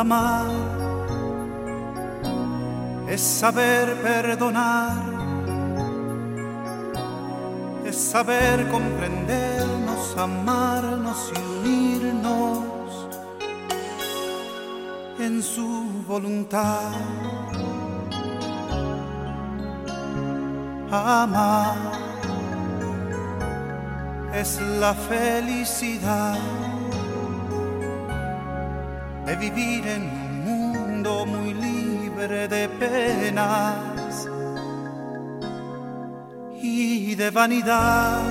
Amar es saber perdonar, es saber comprendernos, amarnos y unirnos en su voluntad. Amar es la felicidad de vivir en un mundo muy libre de penas y de vanidad.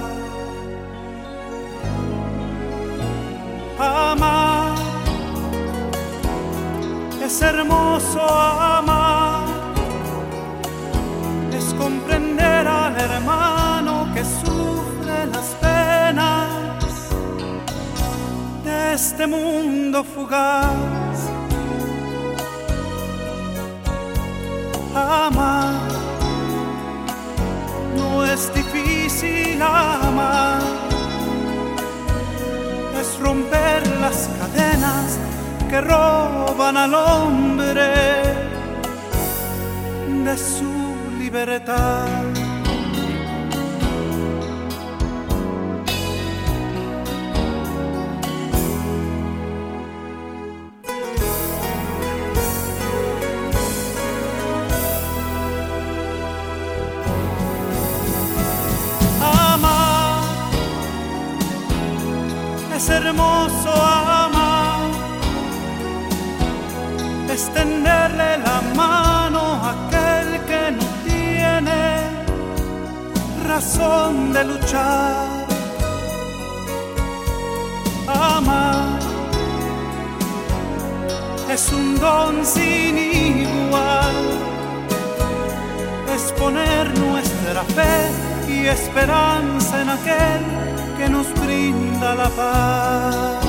Amar es hermoso amar, es comprender al hermano este mundo fugaz. Amar no es difícil amar, es romper las cadenas que roban al hombre de su libertad. Es hermoso amar, extenderle la mano a aquel que no tiene razón de luchar. Amar es un don sin igual, es poner nuestra fe y esperanza en aquel que nos brinda la paz.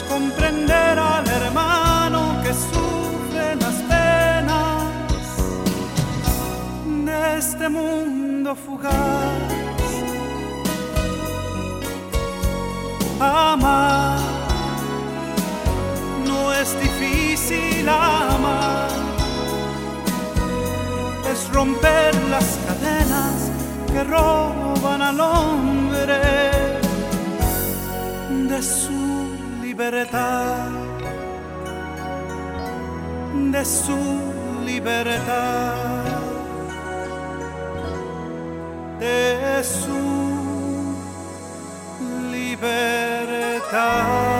Comprender al hermano que sufre las penas de este mundo fugaz. Amar no es difícil amar es romper las cadenas que roban al hombre de su libertad, de su libertad, de su libertad.